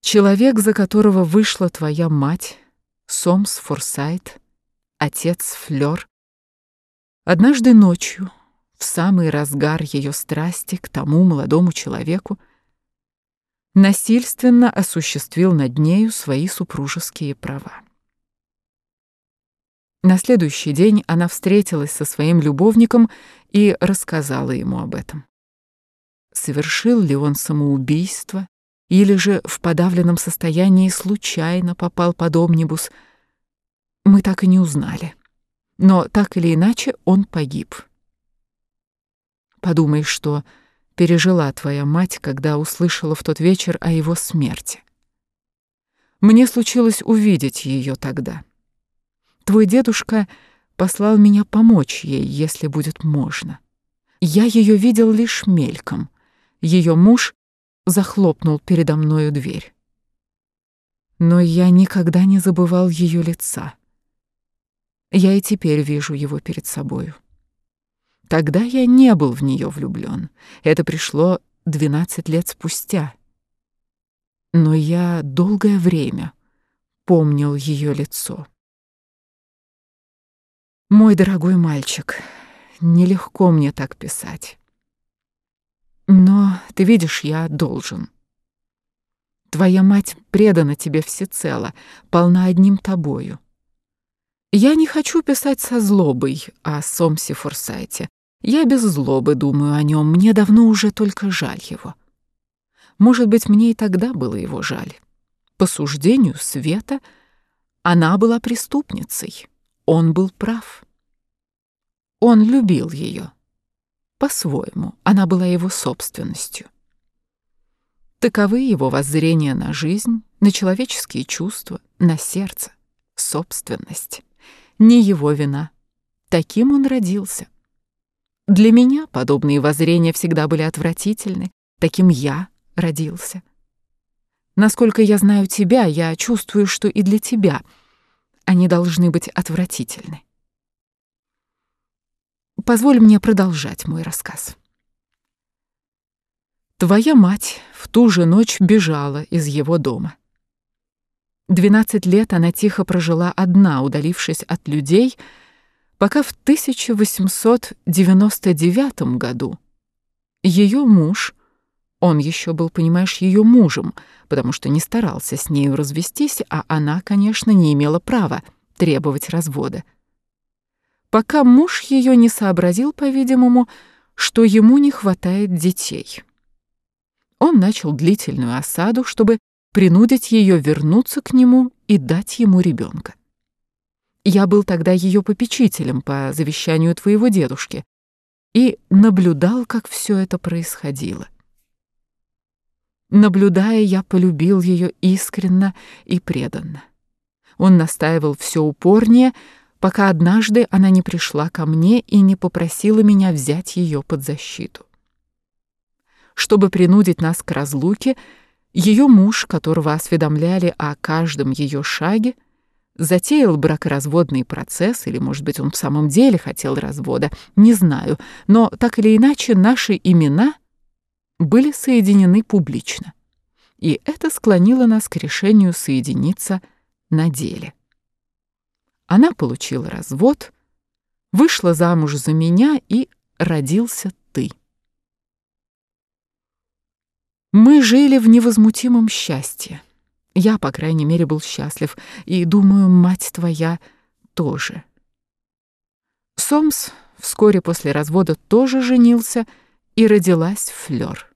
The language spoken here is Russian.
Человек, за которого вышла твоя мать, Сомс Форсайт, отец Флёр, однажды ночью, в самый разгар ее страсти к тому молодому человеку, насильственно осуществил над нею свои супружеские права. На следующий день она встретилась со своим любовником и рассказала ему об этом. Совершил ли он самоубийство или же в подавленном состоянии случайно попал под омнибус, мы так и не узнали. Но так или иначе он погиб. Подумай, что пережила твоя мать, когда услышала в тот вечер о его смерти. Мне случилось увидеть ее тогда. Твой дедушка послал меня помочь ей, если будет можно. Я ее видел лишь мельком. Ее муж захлопнул передо мною дверь. Но я никогда не забывал ее лица. Я и теперь вижу его перед собою. Тогда я не был в нее влюблен. Это пришло двенадцать лет спустя. Но я долгое время помнил ее лицо. Мой дорогой мальчик, нелегко мне так писать. Но, ты видишь, я должен. Твоя мать предана тебе всецело, полна одним тобою. Я не хочу писать со злобой о Сомсе Форсайте. Я без злобы думаю о нем, мне давно уже только жаль его. Может быть, мне и тогда было его жаль. По суждению Света, она была преступницей. Он был прав. Он любил ее. По-своему, она была его собственностью. Таковы его воззрения на жизнь, на человеческие чувства, на сердце, собственность. Не его вина. Таким он родился. Для меня подобные воззрения всегда были отвратительны. Таким я родился. Насколько я знаю тебя, я чувствую, что и для тебя они должны быть отвратительны. Позволь мне продолжать мой рассказ. Твоя мать в ту же ночь бежала из его дома. Двенадцать лет она тихо прожила одна, удалившись от людей, пока в 1899 году ее муж, он еще был, понимаешь, ее мужем, потому что не старался с нею развестись, а она, конечно, не имела права требовать развода, пока муж ее не сообразил, по-видимому, что ему не хватает детей. Он начал длительную осаду, чтобы принудить ее вернуться к нему и дать ему ребенка. Я был тогда ее попечителем по завещанию твоего дедушки и наблюдал, как все это происходило. Наблюдая, я полюбил ее искренно и преданно. Он настаивал все упорнее, пока однажды она не пришла ко мне и не попросила меня взять ее под защиту. Чтобы принудить нас к разлуке, ее муж, которого осведомляли о каждом ее шаге, затеял бракоразводный процесс, или, может быть, он в самом деле хотел развода, не знаю, но так или иначе наши имена были соединены публично. И это склонило нас к решению соединиться на деле. Она получила развод, вышла замуж за меня и родился ты. Мы жили в невозмутимом счастье. Я, по крайней мере, был счастлив, и, думаю, мать твоя тоже. Сомс вскоре после развода тоже женился, и родилась Флёр.